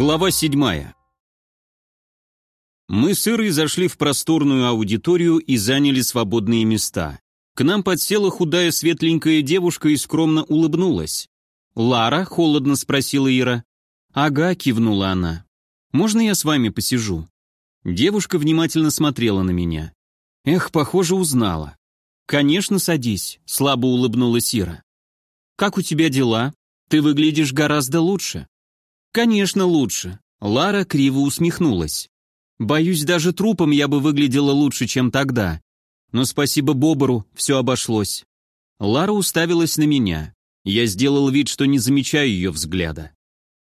Глава седьмая. Мы с Ирой зашли в просторную аудиторию и заняли свободные места. К нам подсела худая светленькая девушка и скромно улыбнулась. «Лара?» — холодно спросила Ира. «Ага», — кивнула она. «Можно я с вами посижу?» Девушка внимательно смотрела на меня. Эх, похоже, узнала. «Конечно, садись», — слабо улыбнулась Ира. «Как у тебя дела? Ты выглядишь гораздо лучше». «Конечно, лучше». Лара криво усмехнулась. «Боюсь, даже трупом я бы выглядела лучше, чем тогда. Но спасибо Бобору, все обошлось». Лара уставилась на меня. Я сделал вид, что не замечаю ее взгляда.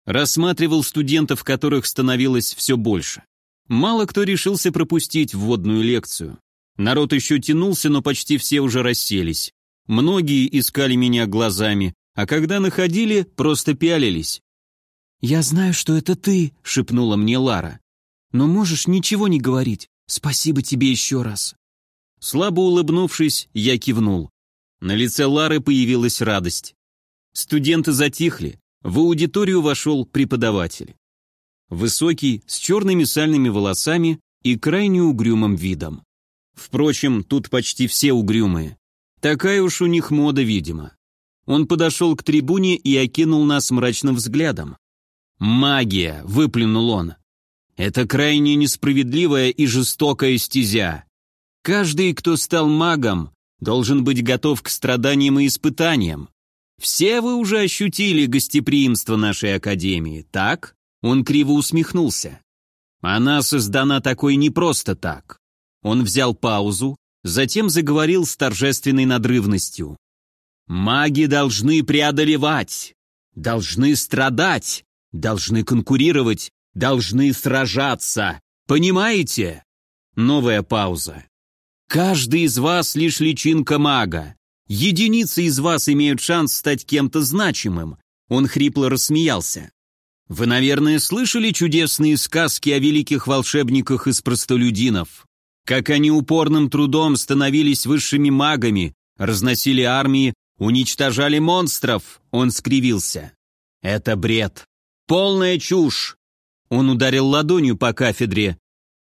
Рассматривал студентов, которых становилось все больше. Мало кто решился пропустить вводную лекцию. Народ еще тянулся, но почти все уже расселись. Многие искали меня глазами, а когда находили, просто пялились. «Я знаю, что это ты», — шепнула мне Лара. «Но можешь ничего не говорить. Спасибо тебе еще раз». Слабо улыбнувшись, я кивнул. На лице Лары появилась радость. Студенты затихли. В аудиторию вошел преподаватель. Высокий, с черными сальными волосами и крайне угрюмым видом. Впрочем, тут почти все угрюмые. Такая уж у них мода, видимо. Он подошел к трибуне и окинул нас мрачным взглядом. «Магия!» — выплюнул он. «Это крайне несправедливая и жестокая стезя. Каждый, кто стал магом, должен быть готов к страданиям и испытаниям. Все вы уже ощутили гостеприимство нашей академии, так?» Он криво усмехнулся. «Она создана такой не просто так». Он взял паузу, затем заговорил с торжественной надрывностью. «Маги должны преодолевать, должны страдать, Должны конкурировать, должны сражаться. Понимаете? Новая пауза. Каждый из вас лишь личинка мага. Единицы из вас имеют шанс стать кем-то значимым. Он хрипло рассмеялся. Вы, наверное, слышали чудесные сказки о великих волшебниках из простолюдинов. Как они упорным трудом становились высшими магами, разносили армии, уничтожали монстров. Он скривился. Это бред. Полная чушь. Он ударил ладонью по кафедре.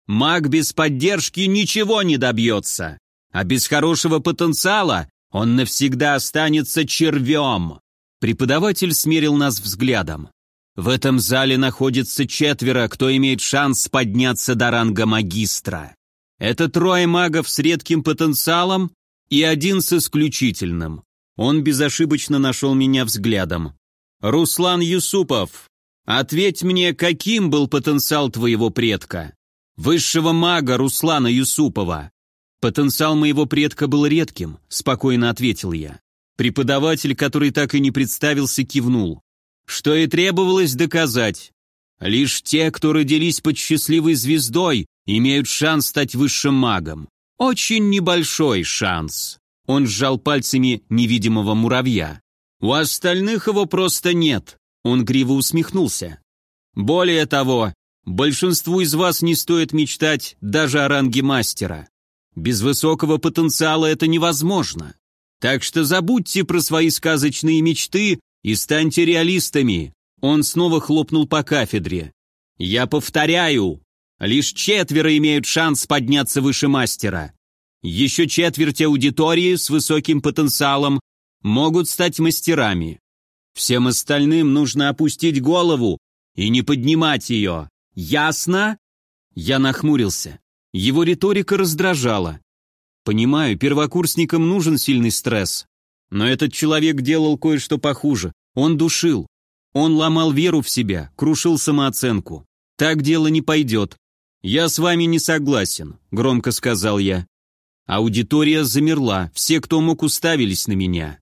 Маг без поддержки ничего не добьется. А без хорошего потенциала он навсегда останется червем. Преподаватель смерил нас взглядом. В этом зале находится четверо, кто имеет шанс подняться до ранга магистра. Это трое магов с редким потенциалом и один с исключительным. Он безошибочно нашел меня взглядом. Руслан Юсупов, Ответь мне, каким был потенциал твоего предка? Высшего мага Руслана Юсупова. Потенциал моего предка был редким, спокойно ответил я. Преподаватель, который так и не представился, кивнул. Что и требовалось доказать. Лишь те, кто родились под счастливой звездой, имеют шанс стать высшим магом. Очень небольшой шанс. Он сжал пальцами невидимого муравья. У остальных его просто нет. Он криво усмехнулся. «Более того, большинству из вас не стоит мечтать даже о ранге мастера. Без высокого потенциала это невозможно. Так что забудьте про свои сказочные мечты и станьте реалистами». Он снова хлопнул по кафедре. «Я повторяю, лишь четверо имеют шанс подняться выше мастера. Еще четверть аудитории с высоким потенциалом могут стать мастерами. Всем остальным нужно опустить голову и не поднимать ее. Ясно?» Я нахмурился. Его риторика раздражала. Понимаю, первокурсникам нужен сильный стресс. Но этот человек делал кое-что похуже. Он душил. Он ломал веру в себя, крушил самооценку. Так дело не пойдет. «Я с вами не согласен», — громко сказал я. Аудитория замерла, все, кто мог, уставились на меня.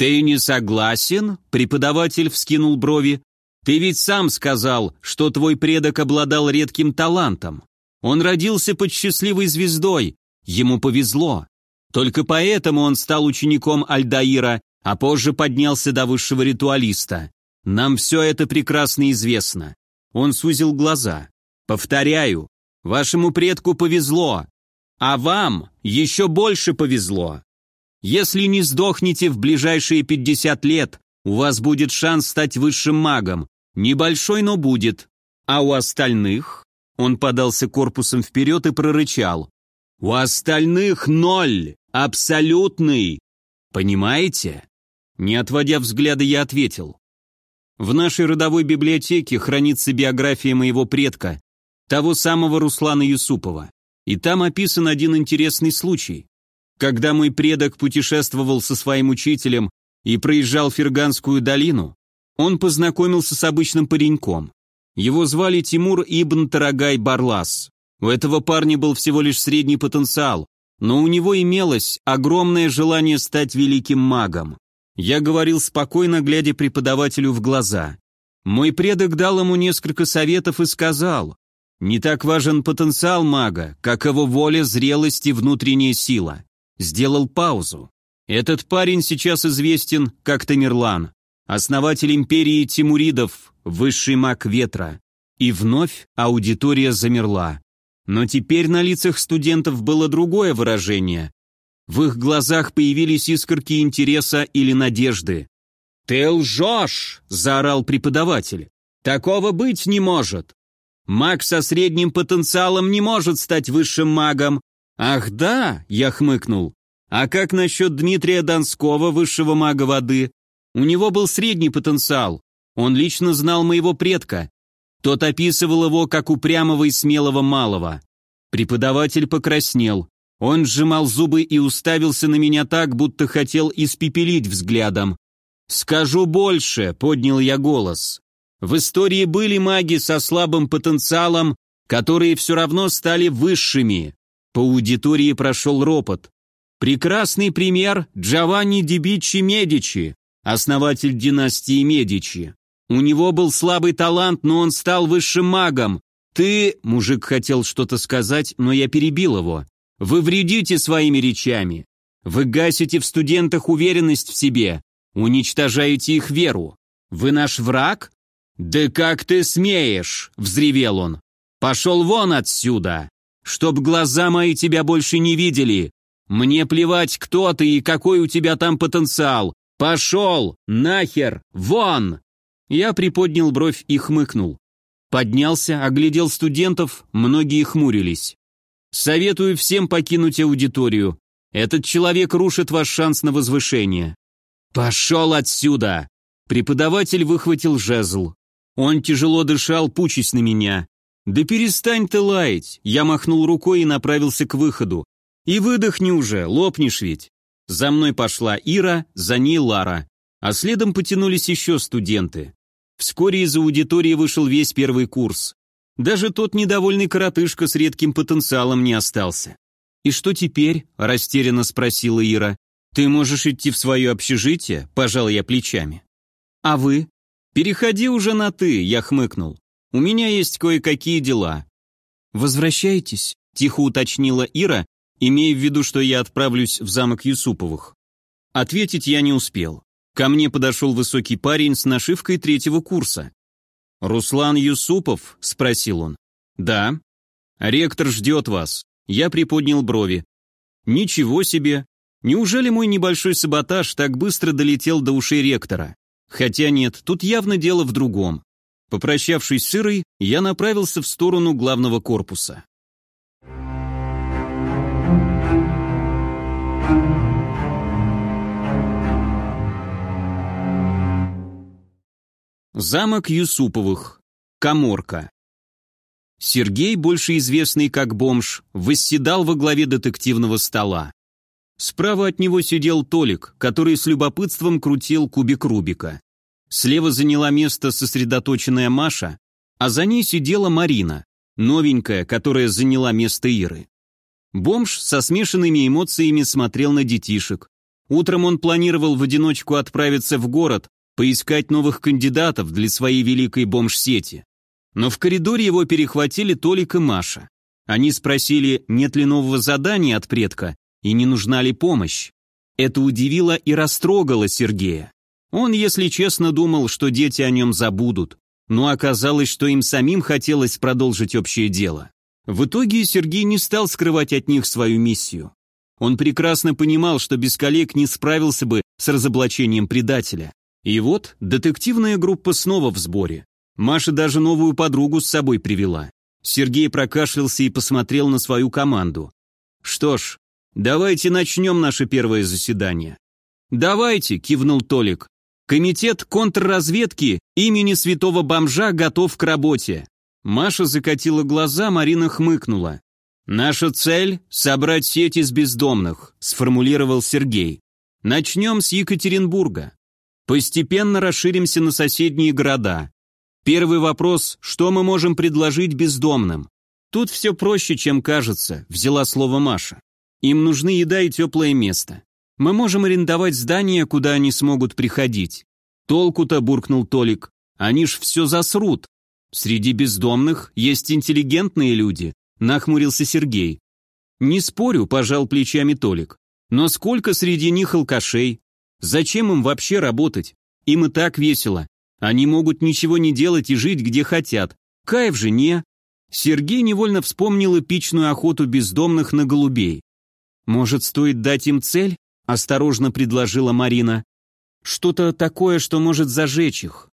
«Ты не согласен?» — преподаватель вскинул брови. «Ты ведь сам сказал, что твой предок обладал редким талантом. Он родился под счастливой звездой, ему повезло. Только поэтому он стал учеником Альдаира, а позже поднялся до высшего ритуалиста. Нам все это прекрасно известно». Он сузил глаза. «Повторяю, вашему предку повезло, а вам еще больше повезло. Если не сдохнете в ближайшие 50 лет, у вас будет шанс стать высшим магом. Небольшой, но будет. А у остальных? Он подался корпусом вперед и прорычал. У остальных ноль, абсолютный. Понимаете? Не отводя взгляда, я ответил. В нашей родовой библиотеке хранится биография моего предка, того самого Руслана Юсупова. И там описан один интересный случай. Когда мой предок путешествовал со своим учителем и проезжал Ферганскую долину, он познакомился с обычным пареньком. Его звали Тимур Ибн Тарагай Барлас. У этого парня был всего лишь средний потенциал, но у него имелось огромное желание стать великим магом. Я говорил спокойно, глядя преподавателю в глаза. Мой предок дал ему несколько советов и сказал, «Не так важен потенциал мага, как его воля, зрелость и внутренняя сила». Сделал паузу. Этот парень сейчас известен как Тамерлан, основатель империи Тимуридов, высший маг ветра. И вновь аудитория замерла. Но теперь на лицах студентов было другое выражение. В их глазах появились искорки интереса или надежды. «Ты лжешь!» – заорал преподаватель. «Такого быть не может! Маг со средним потенциалом не может стать высшим магом!» «Ах да!» – я хмыкнул. «А как насчет Дмитрия Донского, высшего мага воды? У него был средний потенциал. Он лично знал моего предка. Тот описывал его как упрямого и смелого малого. Преподаватель покраснел. Он сжимал зубы и уставился на меня так, будто хотел испепелить взглядом. «Скажу больше», — поднял я голос. «В истории были маги со слабым потенциалом, которые все равно стали высшими». По аудитории прошел ропот. Прекрасный пример Джованни Дибичи Медичи, основатель династии Медичи. У него был слабый талант, но он стал высшим магом. Ты, мужик хотел что-то сказать, но я перебил его. Вы вредите своими речами. Вы гасите в студентах уверенность в себе, уничтожаете их веру. Вы наш враг? Да как ты смеешь, взревел он. Пошел вон отсюда, чтоб глаза мои тебя больше не видели. Мне плевать, кто ты и какой у тебя там потенциал. Пошел, нахер, вон! Я приподнял бровь и хмыкнул. Поднялся, оглядел студентов, многие хмурились. Советую всем покинуть аудиторию. Этот человек рушит ваш шанс на возвышение. Пошел отсюда! Преподаватель выхватил жезл. Он тяжело дышал, пучись на меня. «Да перестань ты лаять!» Я махнул рукой и направился к выходу. «И выдохни уже, лопнешь ведь!» За мной пошла Ира, за ней Лара. А следом потянулись еще студенты. Вскоре из аудитории вышел весь первый курс. Даже тот недовольный коротышка с редким потенциалом не остался. «И что теперь?» – растерянно спросила Ира. «Ты можешь идти в свое общежитие?» – пожал я плечами. «А вы?» «Переходи уже на «ты», – я хмыкнул. «У меня есть кое-какие дела». «Возвращайтесь», – тихо уточнила Ира, имея в виду, что я отправлюсь в замок Юсуповых. Ответить я не успел. Ко мне подошел высокий парень с нашивкой третьего курса. «Руслан Юсупов?» – спросил он. «Да». «Ректор ждет вас». Я приподнял брови. «Ничего себе! Неужели мой небольшой саботаж так быстро долетел до ушей ректора? Хотя нет, тут явно дело в другом». Попрощавшись с Ирой, я направился в сторону главного корпуса. Замок Юсуповых. Каморка. Сергей, больше известный как бомж, восседал во главе детективного стола. Справа от него сидел Толик, который с любопытством крутил кубик Рубика. Слева заняла место сосредоточенная Маша, а за ней сидела Марина, новенькая, которая заняла место Иры. Бомж со смешанными эмоциями смотрел на детишек. Утром он планировал в одиночку отправиться в город, поискать новых кандидатов для своей великой бомж-сети. Но в коридоре его перехватили Толик и Маша. Они спросили, нет ли нового задания от предка и не нужна ли помощь. Это удивило и растрогало Сергея. Он, если честно, думал, что дети о нем забудут, но оказалось, что им самим хотелось продолжить общее дело. В итоге Сергей не стал скрывать от них свою миссию. Он прекрасно понимал, что без коллег не справился бы с разоблачением предателя. И вот детективная группа снова в сборе. Маша даже новую подругу с собой привела. Сергей прокашлялся и посмотрел на свою команду. «Что ж, давайте начнем наше первое заседание». «Давайте», — кивнул Толик. «Комитет контрразведки имени святого бомжа готов к работе». Маша закатила глаза, Марина хмыкнула. «Наша цель — собрать сеть из бездомных», — сформулировал Сергей. «Начнем с Екатеринбурга. Постепенно расширимся на соседние города. Первый вопрос – что мы можем предложить бездомным? Тут все проще, чем кажется, взяла слово Маша. Им нужны еда и теплое место. Мы можем арендовать здание, куда они смогут приходить. Толку-то, буркнул Толик, они ж все засрут. Среди бездомных есть интеллигентные люди, нахмурился Сергей. Не спорю, пожал плечами Толик. Но сколько среди них алкашей? Зачем им вообще работать? Им и так весело. Они могут ничего не делать и жить где хотят. Кайф же не. Сергей невольно вспомнил эпичную охоту бездомных на голубей. «Может, стоит дать им цель?» – осторожно предложила Марина. «Что-то такое, что может зажечь их».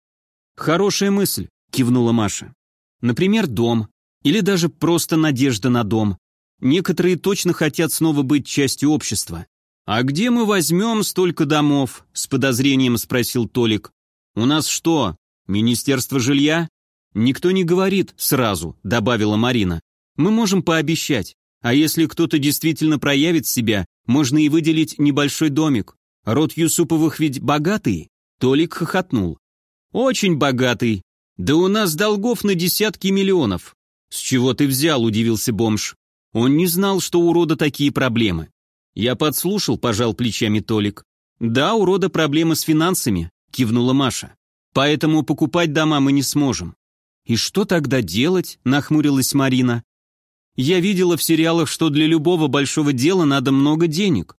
«Хорошая мысль», – кивнула Маша. «Например, дом. Или даже просто надежда на дом. Некоторые точно хотят снова быть частью общества». «А где мы возьмем столько домов?» – с подозрением спросил Толик. «У нас что, Министерство жилья?» «Никто не говорит сразу», — добавила Марина. «Мы можем пообещать. А если кто-то действительно проявит себя, можно и выделить небольшой домик. Род Юсуповых ведь богатый?» Толик хохотнул. «Очень богатый. Да у нас долгов на десятки миллионов». «С чего ты взял?» – удивился бомж. Он не знал, что у рода такие проблемы. «Я подслушал», – пожал плечами Толик. «Да, у рода проблемы с финансами кивнула Маша. Поэтому покупать дома мы не сможем. И что тогда делать? нахмурилась Марина. Я видела в сериалах, что для любого большого дела надо много денег.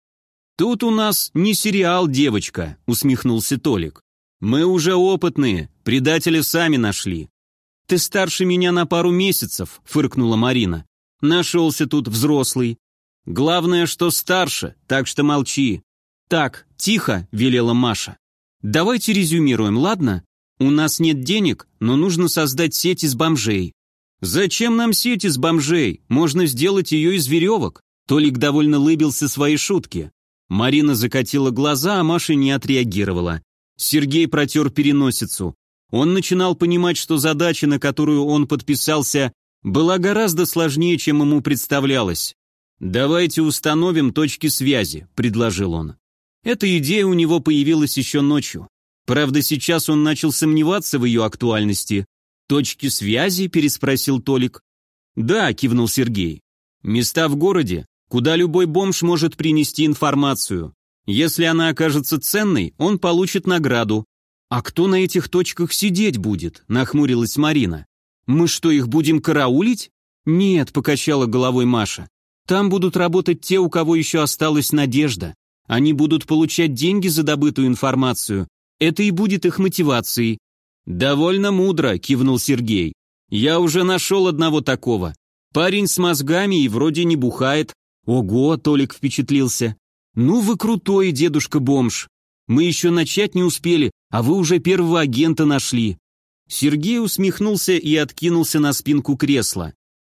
Тут у нас не сериал, девочка, усмехнулся Толик. Мы уже опытные, предатели сами нашли. Ты старше меня на пару месяцев, фыркнула Марина. Нашелся тут взрослый. Главное, что старше, так что молчи. Так, тихо, велела Маша. Давайте резюмируем, ладно? У нас нет денег, но нужно создать сеть из бомжей. Зачем нам сеть из бомжей? Можно сделать ее из веревок. Толик довольно лыбился своей шутке. Марина закатила глаза, а Маша не отреагировала. Сергей протер переносицу. Он начинал понимать, что задача, на которую он подписался, была гораздо сложнее, чем ему представлялось. «Давайте установим точки связи», — предложил он. Эта идея у него появилась еще ночью. Правда, сейчас он начал сомневаться в ее актуальности. «Точки связи?» – переспросил Толик. «Да», – кивнул Сергей. «Места в городе, куда любой бомж может принести информацию. Если она окажется ценной, он получит награду. А кто на этих точках сидеть будет?» – нахмурилась Марина. «Мы что, их будем караулить?» «Нет», – покачала головой Маша. «Там будут работать те, у кого еще осталась надежда. Они будут получать деньги за добытую информацию. Это и будет их мотивацией. «Довольно мудро», — кивнул Сергей. «Я уже нашел одного такого. Парень с мозгами и вроде не бухает». «Ого», — Толик впечатлился. «Ну вы крутой, дедушка-бомж. Мы еще начать не успели, а вы уже первого агента нашли». Сергей усмехнулся и откинулся на спинку кресла.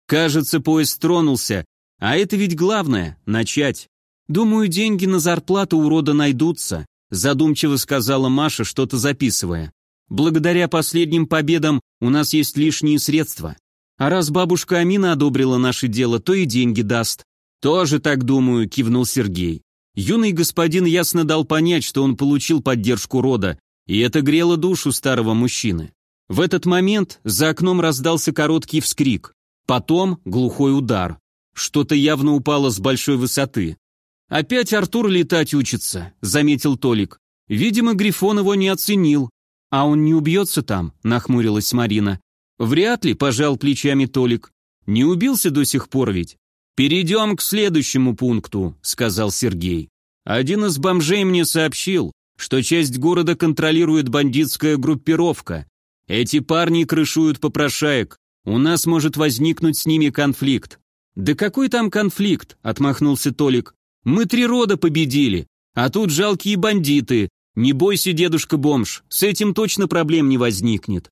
«Кажется, поезд тронулся, а это ведь главное — начать». «Думаю, деньги на зарплату у рода найдутся», задумчиво сказала Маша, что-то записывая. «Благодаря последним победам у нас есть лишние средства. А раз бабушка Амина одобрила наше дело, то и деньги даст». «Тоже так думаю», кивнул Сергей. Юный господин ясно дал понять, что он получил поддержку рода, и это грело душу старого мужчины. В этот момент за окном раздался короткий вскрик. Потом глухой удар. Что-то явно упало с большой высоты. «Опять Артур летать учится», — заметил Толик. «Видимо, Грифон его не оценил». «А он не убьется там?» — нахмурилась Марина. «Вряд ли», — пожал плечами Толик. «Не убился до сих пор ведь?» «Перейдем к следующему пункту», — сказал Сергей. «Один из бомжей мне сообщил, что часть города контролирует бандитская группировка. Эти парни крышуют попрошаек. У нас может возникнуть с ними конфликт». «Да какой там конфликт?» — отмахнулся Толик. Мы три рода победили, а тут жалкие бандиты. Не бойся, дедушка-бомж, с этим точно проблем не возникнет.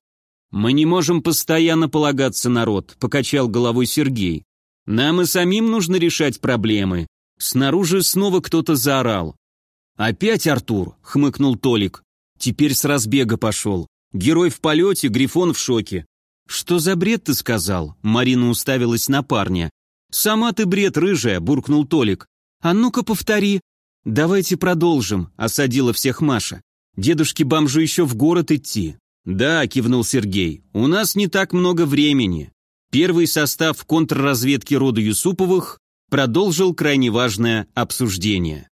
«Мы не можем постоянно полагаться на род», — покачал головой Сергей. «Нам и самим нужно решать проблемы». Снаружи снова кто-то заорал. «Опять Артур?» — хмыкнул Толик. «Теперь с разбега пошел. Герой в полете, Грифон в шоке». «Что за бред ты сказал?» Марина уставилась на парня. «Сама ты бред, рыжая», — буркнул Толик. «А ну-ка повтори». «Давайте продолжим», — осадила всех Маша. «Дедушке-бомжу еще в город идти». «Да», — кивнул Сергей, — «у нас не так много времени». Первый состав контрразведки рода Юсуповых продолжил крайне важное обсуждение.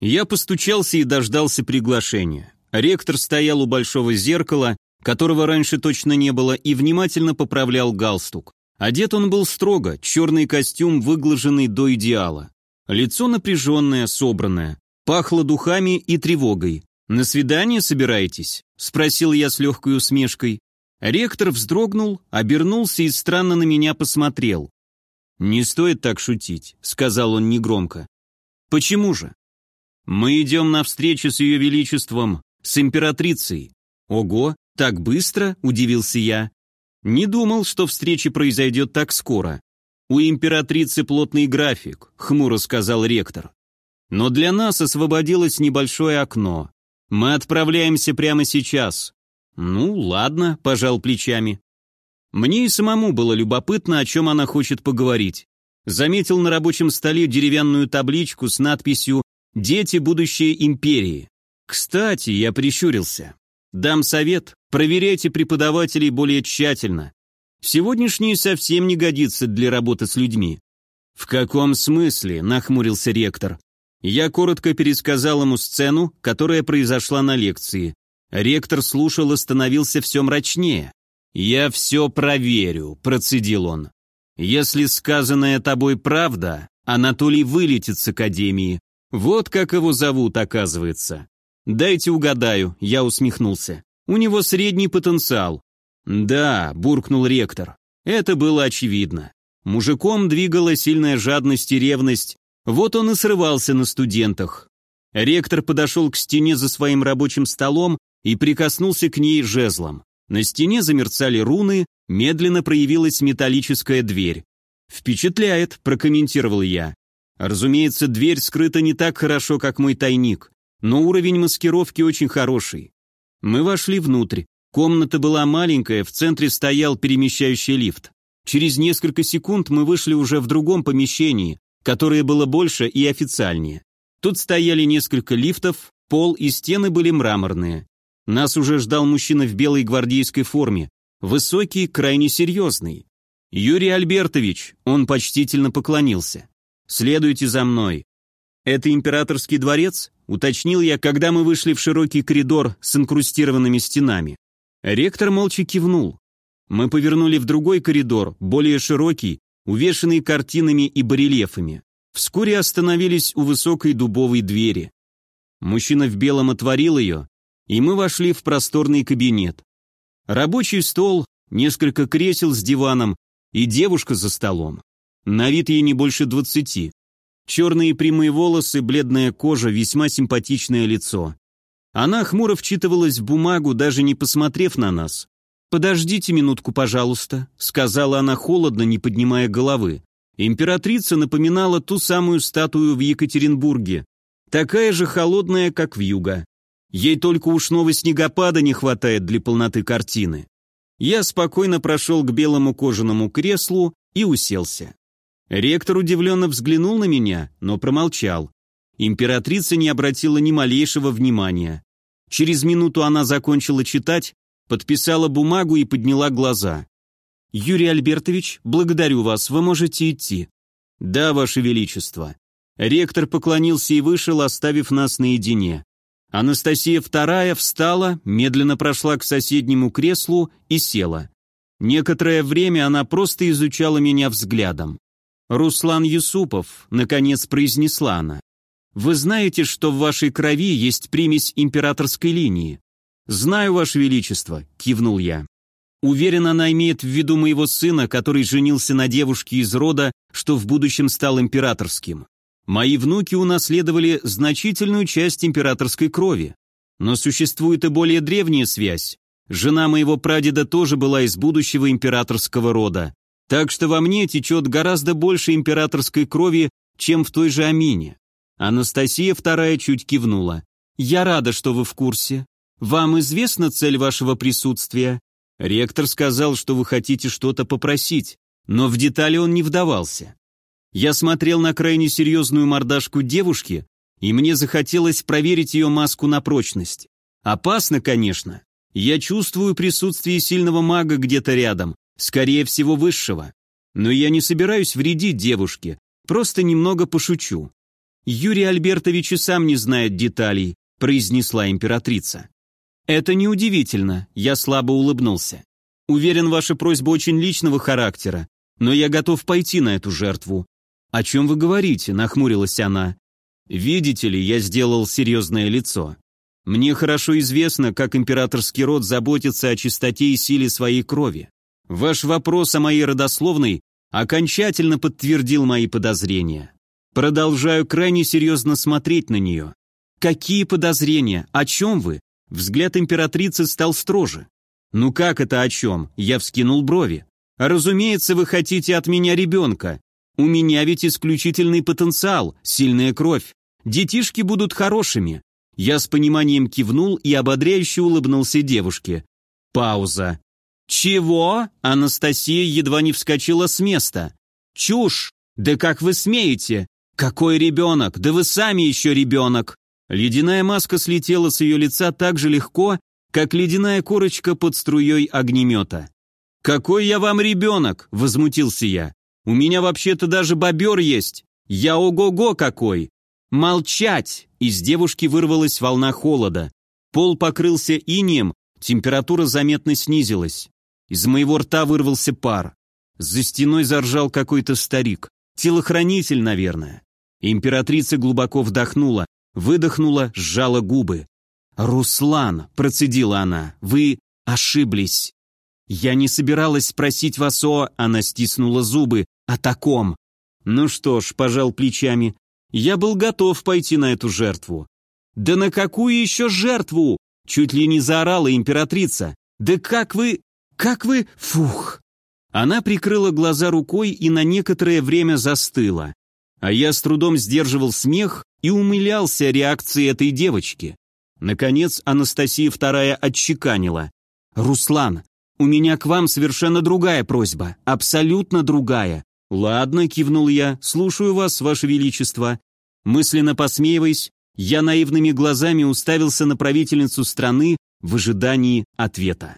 Я постучался и дождался приглашения. Ректор стоял у большого зеркала, которого раньше точно не было, и внимательно поправлял галстук. Одет он был строго, черный костюм, выглаженный до идеала. Лицо напряженное, собранное. Пахло духами и тревогой. «На свидание собираетесь?» – спросил я с легкой усмешкой. Ректор вздрогнул, обернулся и странно на меня посмотрел. «Не стоит так шутить», – сказал он негромко. «Почему же?» Мы идем на встречу с ее величеством, с императрицей. Ого, так быстро, удивился я. Не думал, что встреча произойдет так скоро. У императрицы плотный график, хмуро сказал ректор. Но для нас освободилось небольшое окно. Мы отправляемся прямо сейчас. Ну, ладно, пожал плечами. Мне и самому было любопытно, о чем она хочет поговорить. Заметил на рабочем столе деревянную табличку с надписью Дети будущей империи. Кстати, я прищурился. Дам совет, проверяйте преподавателей более тщательно. Сегодняшний совсем не годится для работы с людьми. В каком смысле? нахмурился ректор. Я коротко пересказал ему сцену, которая произошла на лекции. Ректор слушал и становился все мрачнее. «Я все проверю», – процедил он. «Если сказанное тобой правда, Анатолий вылетит с Академии, вот как его зовут, оказывается. Дайте угадаю, я усмехнулся. У него средний потенциал. Да, буркнул ректор. Это было очевидно. Мужиком двигала сильная жадность и ревность. Вот он и срывался на студентах. Ректор подошел к стене за своим рабочим столом и прикоснулся к ней жезлом. На стене замерцали руны, медленно проявилась металлическая дверь. «Впечатляет», – прокомментировал я. Разумеется, дверь скрыта не так хорошо, как мой тайник, но уровень маскировки очень хороший. Мы вошли внутрь. Комната была маленькая, в центре стоял перемещающий лифт. Через несколько секунд мы вышли уже в другом помещении, которое было больше и официальнее. Тут стояли несколько лифтов, пол и стены были мраморные. Нас уже ждал мужчина в белой гвардейской форме, высокий, крайне серьезный. «Юрий Альбертович», он почтительно поклонился. Следуйте за мной. Это императорский дворец? Уточнил я, когда мы вышли в широкий коридор с инкрустированными стенами. Ректор молча кивнул. Мы повернули в другой коридор, более широкий, увешанный картинами и барельефами. Вскоре остановились у высокой дубовой двери. Мужчина в белом отворил ее, и мы вошли в просторный кабинет. Рабочий стол, несколько кресел с диваном и девушка за столом. На вид ей не больше двадцати. Черные прямые волосы, бледная кожа, весьма симпатичное лицо. Она хмуро вчитывалась в бумагу, даже не посмотрев на нас. «Подождите минутку, пожалуйста», — сказала она холодно, не поднимая головы. Императрица напоминала ту самую статую в Екатеринбурге, такая же холодная, как в юга. Ей только ушного снегопада не хватает для полноты картины. Я спокойно прошел к белому кожаному креслу и уселся. Ректор удивленно взглянул на меня, но промолчал. Императрица не обратила ни малейшего внимания. Через минуту она закончила читать, подписала бумагу и подняла глаза. «Юрий Альбертович, благодарю вас, вы можете идти». «Да, ваше величество». Ректор поклонился и вышел, оставив нас наедине. Анастасия II встала, медленно прошла к соседнему креслу и села. Некоторое время она просто изучала меня взглядом. «Руслан Юсупов», — наконец произнесла она. «Вы знаете, что в вашей крови есть примесь императорской линии?» «Знаю, Ваше Величество», — кивнул я. Уверен, она имеет в виду моего сына, который женился на девушке из рода, что в будущем стал императорским. Мои внуки унаследовали значительную часть императорской крови. Но существует и более древняя связь. Жена моего прадеда тоже была из будущего императорского рода. Так что во мне течет гораздо больше императорской крови, чем в той же Амине. Анастасия вторая чуть кивнула. «Я рада, что вы в курсе. Вам известна цель вашего присутствия?» Ректор сказал, что вы хотите что-то попросить, но в детали он не вдавался. Я смотрел на крайне серьезную мордашку девушки, и мне захотелось проверить ее маску на прочность. Опасно, конечно. Я чувствую присутствие сильного мага где-то рядом, скорее всего высшего. Но я не собираюсь вредить девушке, просто немного пошучу. Юрий Альбертович и сам не знает деталей, произнесла императрица. Это неудивительно, я слабо улыбнулся. Уверен, ваша просьба очень личного характера, но я готов пойти на эту жертву. О чем вы говорите? нахмурилась она. Видите ли, я сделал серьезное лицо. Мне хорошо известно, как императорский род заботится о чистоте и силе своей крови. Ваш вопрос о моей родословной окончательно подтвердил мои подозрения. Продолжаю крайне серьезно смотреть на нее. Какие подозрения? О чем вы? Взгляд императрицы стал строже. «Ну как это о чем?» Я вскинул брови. «Разумеется, вы хотите от меня ребенка. У меня ведь исключительный потенциал, сильная кровь. Детишки будут хорошими». Я с пониманием кивнул и ободряюще улыбнулся девушке. Пауза. «Чего?» Анастасия едва не вскочила с места. «Чушь! Да как вы смеете? Какой ребенок? Да вы сами еще ребенок!» Ледяная маска слетела с ее лица так же легко, как ледяная корочка под струей огнемета. «Какой я вам ребенок!» – возмутился я. «У меня вообще-то даже бобер есть! Я ого-го какой!» «Молчать!» – из девушки вырвалась волна холода. Пол покрылся инеем, температура заметно снизилась. Из моего рта вырвался пар. За стеной заржал какой-то старик. Телохранитель, наверное. Императрица глубоко вдохнула, выдохнула, сжала губы. «Руслан», — процедила она, — «вы ошиблись». «Я не собиралась спросить вас о...» — она стиснула зубы. «О таком». «Ну что ж», — пожал плечами, — «я был готов пойти на эту жертву». «Да на какую еще жертву?» — чуть ли не заорала императрица. «Да как вы... как вы... фух!» Она прикрыла глаза рукой и на некоторое время застыла. А я с трудом сдерживал смех, и умилялся реакции этой девочки. Наконец Анастасия вторая отчеканила. «Руслан, у меня к вам совершенно другая просьба, абсолютно другая». «Ладно», — кивнул я, — «слушаю вас, ваше величество». Мысленно посмеиваясь, я наивными глазами уставился на правительницу страны в ожидании ответа.